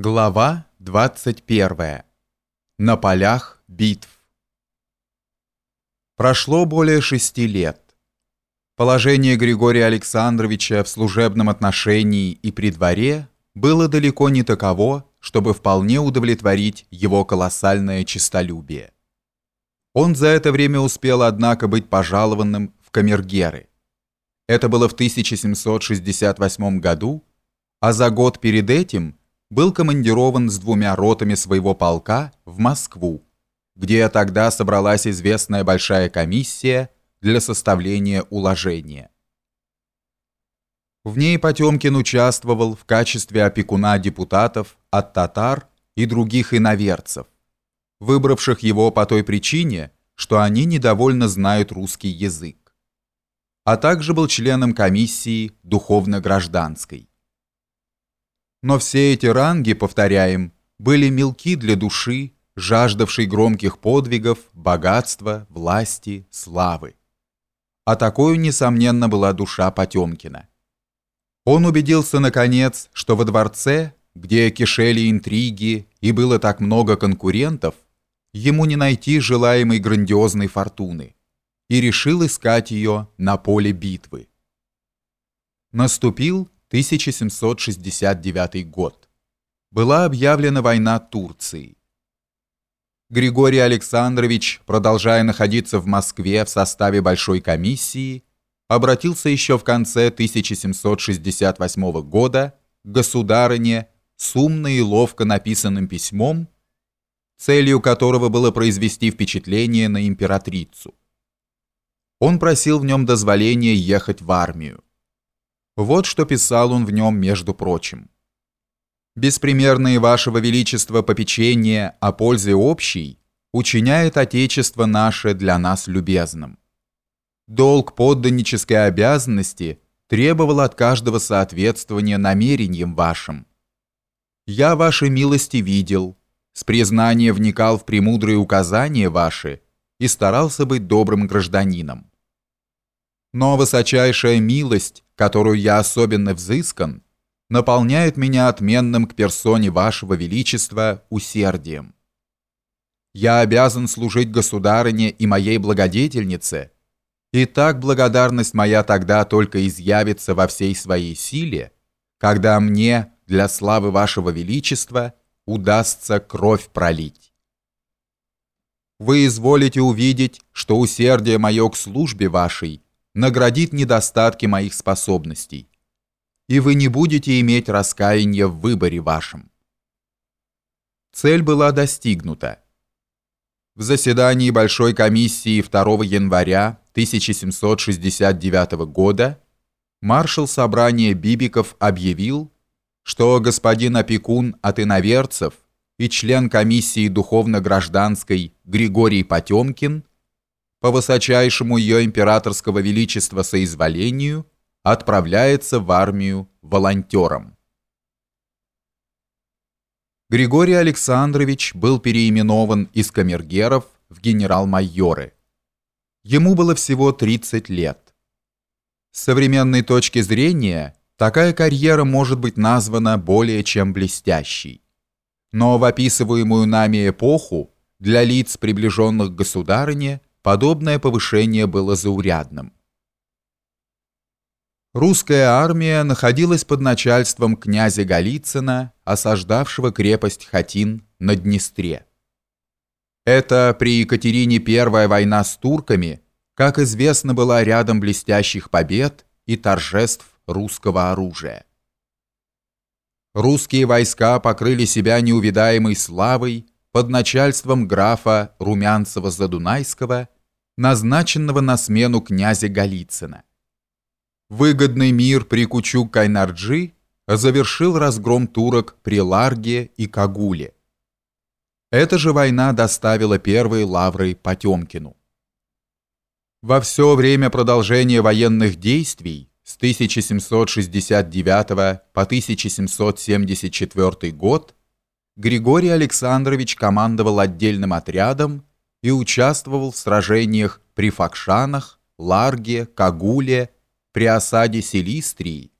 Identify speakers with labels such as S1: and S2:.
S1: Глава 21. На полях битв. Прошло более шести лет. Положение Григория Александровича в служебном отношении и при дворе было далеко не таково, чтобы вполне удовлетворить его колоссальное честолюбие. Он за это время успел, однако, быть пожалованным в камергеры. Это было в 1768 году, а за год перед этим – был командирован с двумя ротами своего полка в Москву, где тогда собралась известная большая комиссия для составления уложения. В ней Потемкин участвовал в качестве опекуна депутатов от татар и других иноверцев, выбравших его по той причине, что они недовольно знают русский язык, а также был членом комиссии духовно-гражданской. Но все эти ранги, повторяем, были мелки для души, жаждавшей громких подвигов, богатства, власти, славы. А такой, несомненно, была душа Потемкина. Он убедился, наконец, что во дворце, где кишели интриги и было так много конкурентов, ему не найти желаемой грандиозной фортуны, и решил искать ее на поле битвы. Наступил 1769 год. Была объявлена война Турции. Григорий Александрович, продолжая находиться в Москве в составе большой комиссии, обратился еще в конце 1768 года к государыне с умно и ловко написанным письмом, целью которого было произвести впечатление на императрицу. Он просил в нем дозволения ехать в армию. Вот что писал он в нем, между прочим. «Беспримерные вашего величества попечения о пользе общей учиняет Отечество наше для нас любезным. Долг подданнической обязанности требовал от каждого соответствования намерениям вашим. Я ваши милости видел, с признания вникал в премудрые указания ваши и старался быть добрым гражданином. Но высочайшая милость которую я особенно взыскан, наполняет меня отменным к персоне вашего величества усердием. Я обязан служить государыне и моей благодетельнице, и так благодарность моя тогда только изъявится во всей своей силе, когда мне для славы вашего величества удастся кровь пролить. Вы изволите увидеть, что усердие мое к службе вашей – наградит недостатки моих способностей, и вы не будете иметь раскаяния в выборе вашем. Цель была достигнута. В заседании Большой комиссии 2 января 1769 года маршал собрания Бибиков объявил, что господин опекун от иноверцев и член комиссии духовно-гражданской Григорий Потемкин по высочайшему ее императорского величества соизволению отправляется в армию волонтером. Григорий Александрович был переименован из камергеров в генерал-майоры. Ему было всего 30 лет. С современной точки зрения, такая карьера может быть названа более чем блестящей. Но в описываемую нами эпоху для лиц, приближенных к государыне, подобное повышение было заурядным. Русская армия находилась под начальством князя Голицына, осаждавшего крепость Хатин на Днестре. Это при Екатерине первая война с турками, как известно, была рядом блестящих побед и торжеств русского оружия. Русские войска покрыли себя неувидаемой славой под начальством графа Румянцева-Задунайского назначенного на смену князя Голицына. Выгодный мир при Кучук-Кайнарджи завершил разгром турок при Ларге и Кагуле. Эта же война доставила первые лавры Потемкину. Во все время продолжения военных действий с 1769 по 1774 год Григорий Александрович командовал отдельным отрядом и участвовал в сражениях при Факшанах, Ларге, Кагуле, при осаде Селистрии